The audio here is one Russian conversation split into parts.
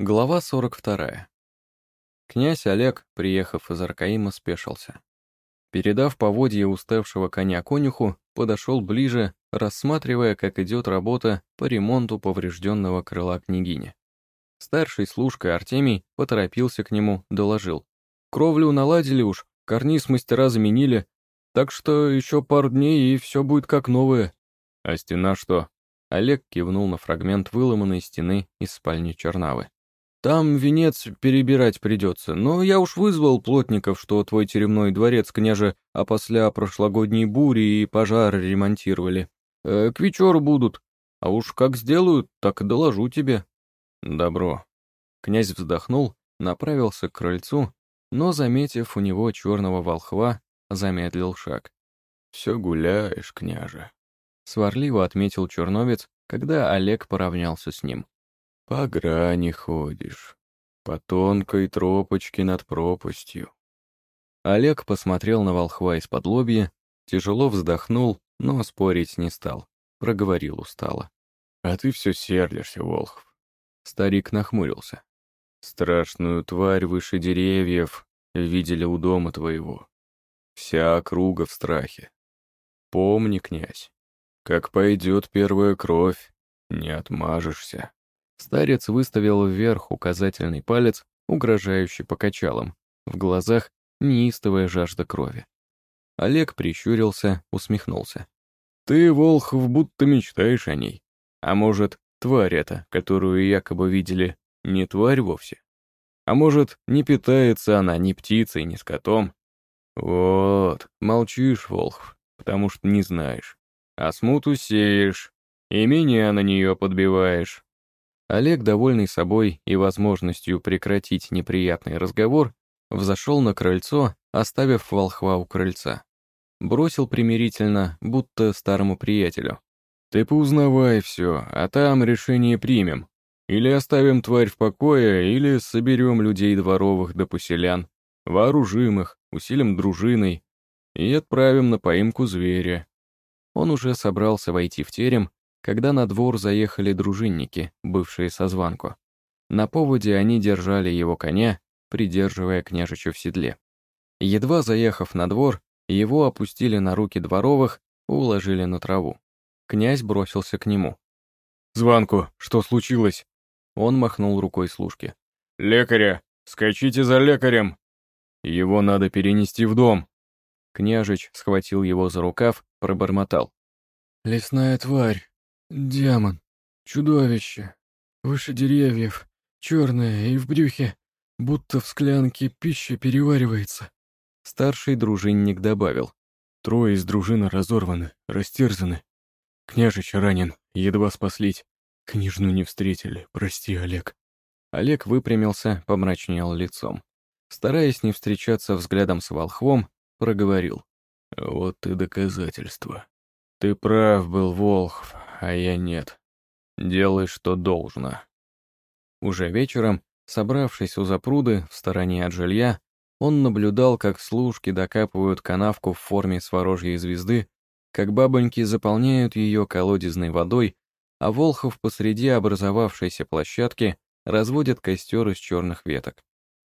Глава 42. Князь Олег, приехав из Аркаима, спешился. Передав поводье уставшего коня конюху, подошел ближе, рассматривая, как идет работа по ремонту поврежденного крыла княгини. Старший служка Артемий поторопился к нему, доложил. «Кровлю наладили уж, карниз мастера заменили, так что еще пару дней, и все будет как новое». «А стена что?» Олег кивнул на фрагмент выломанной стены из спальни Чернавы. Там венец перебирать придется, но я уж вызвал плотников, что твой теремной дворец, княже, после прошлогодней бури и пожары ремонтировали. Э, к вечеру будут, а уж как сделают, так и доложу тебе». «Добро». Князь вздохнул, направился к крыльцу, но, заметив у него черного волхва, замедлил шаг. «Все гуляешь, княже», — сварливо отметил черновец, когда Олег поравнялся с ним. По грани ходишь, по тонкой тропочке над пропастью. Олег посмотрел на волхва из-под лобья, тяжело вздохнул, но спорить не стал, проговорил устало. «А ты все сердишься, Волхв». Старик нахмурился. «Страшную тварь выше деревьев видели у дома твоего. Вся округа в страхе. Помни, князь, как пойдет первая кровь, не отмажешься». Старец выставил вверх указательный палец, угрожающий покачалом. В глазах неистовая жажда крови. Олег прищурился, усмехнулся. «Ты, Волхов, будто мечтаешь о ней. А может, тварь эта, которую якобы видели, не тварь вовсе? А может, не питается она ни птицей, ни скотом? Вот, молчишь, Волхов, потому что не знаешь. А смуту сеешь, и меня на нее подбиваешь. Олег, довольный собой и возможностью прекратить неприятный разговор, взошел на крыльцо, оставив волхва у крыльца. Бросил примирительно, будто старому приятелю. «Ты поузнавай все, а там решение примем. Или оставим тварь в покое, или соберем людей дворовых до поселян, вооружим их, усилим дружиной и отправим на поимку зверя». Он уже собрался войти в терем, когда на двор заехали дружинники, бывшие со званку. На поводе они держали его коня, придерживая княжича в седле. Едва заехав на двор, его опустили на руки дворовых, уложили на траву. Князь бросился к нему. «Званку, что случилось?» Он махнул рукой служке. «Лекаря! Скачите за лекарем! Его надо перенести в дом!» Княжич схватил его за рукав, пробормотал. «Лесная тварь, Демон, чудовище, выше деревьев, черное и в брюхе, будто в склянке пища переваривается. Старший дружинник добавил. Трое из дружины разорваны, растерзаны. Княжич ранен, едва спаслить. Княжну не встретили, прости, Олег. Олег выпрямился, помрачнел лицом. Стараясь не встречаться взглядом с волхвом, проговорил. «Вот и доказательство. Ты прав был, Волхв, а я нет. Делай, что должно». Уже вечером, собравшись у запруды в стороне от жилья, он наблюдал, как служки докапывают канавку в форме сворожьей звезды, как бабоньки заполняют ее колодезной водой, а Волхов посреди образовавшейся площадки разводит костер из черных веток.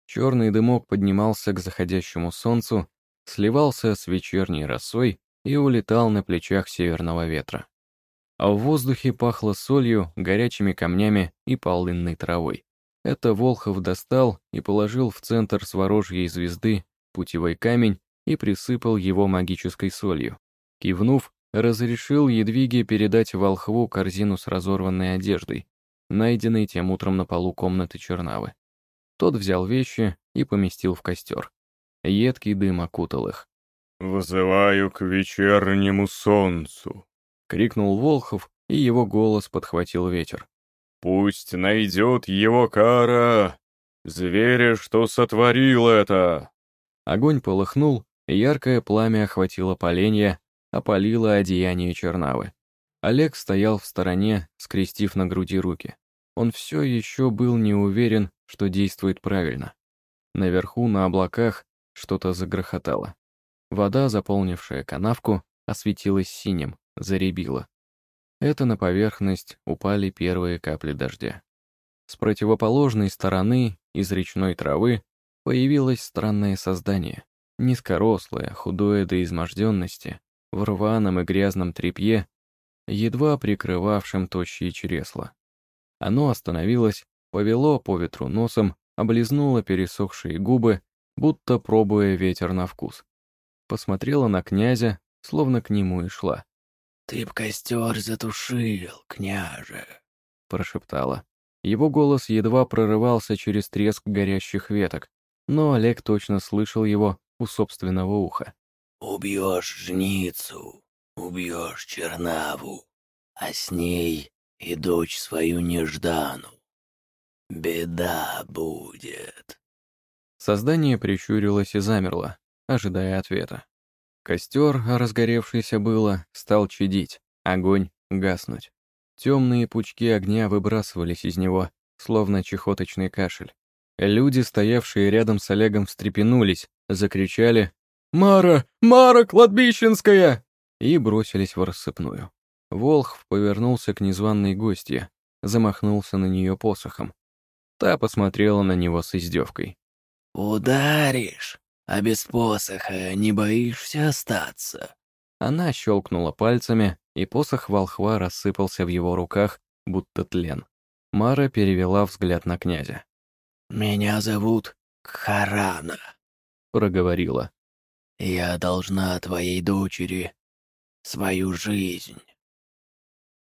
Черный дымок поднимался к заходящему солнцу, сливался с вечерней росой и улетал на плечах северного ветра а в воздухе пахло солью, горячими камнями и полынной травой. Это Волхов достал и положил в центр сворожьей звезды путевой камень и присыпал его магической солью. Кивнув, разрешил Едвиге передать Волхву корзину с разорванной одеждой, найденной тем утром на полу комнаты Чернавы. Тот взял вещи и поместил в костер. Едкий дым окутал их. «Вызываю к вечернему солнцу», — крикнул Волхов, и его голос подхватил ветер. «Пусть найдет его кара! Зверя, что сотворил это!» Огонь полыхнул, яркое пламя охватило поленья, опалило одеяние Чернавы. Олег стоял в стороне, скрестив на груди руки. Он все еще был не уверен, что действует правильно. Наверху, на облаках, что-то загрохотало. Вода, заполнившая канавку, осветилась синим, заребило. Это на поверхность упали первые капли дождя. С противоположной стороны, из речной травы, появилось странное создание. Низкорослое, худое до изможденности, в рваном и грязном тряпье, едва прикрывавшем тощие чресла. Оно остановилось, повело по ветру носом, облизнуло пересохшие губы, будто пробуя ветер на вкус. Посмотрела на князя, словно к нему и шла. «Ты б костер затушил, княже», — прошептала. Его голос едва прорывался через треск горящих веток, но Олег точно слышал его у собственного уха. «Убьешь жницу, убьешь Чернаву, а с ней и дочь свою Неждану. Беда будет». Создание прищурилось и замерло, ожидая ответа. Костер, разгоревшийся было, стал чадить, огонь гаснуть. Темные пучки огня выбрасывались из него, словно чехоточный кашель. Люди, стоявшие рядом с Олегом, встрепенулись, закричали «Мара! Мара кладбищенская!» и бросились в рассыпную. Волхв повернулся к незваной гостье, замахнулся на нее посохом. Та посмотрела на него с издевкой. «Ударишь, а без посоха не боишься остаться?» Она щелкнула пальцами, и посох волхва рассыпался в его руках, будто тлен. Мара перевела взгляд на князя. «Меня зовут Кхарана», — проговорила. «Я должна твоей дочери свою жизнь».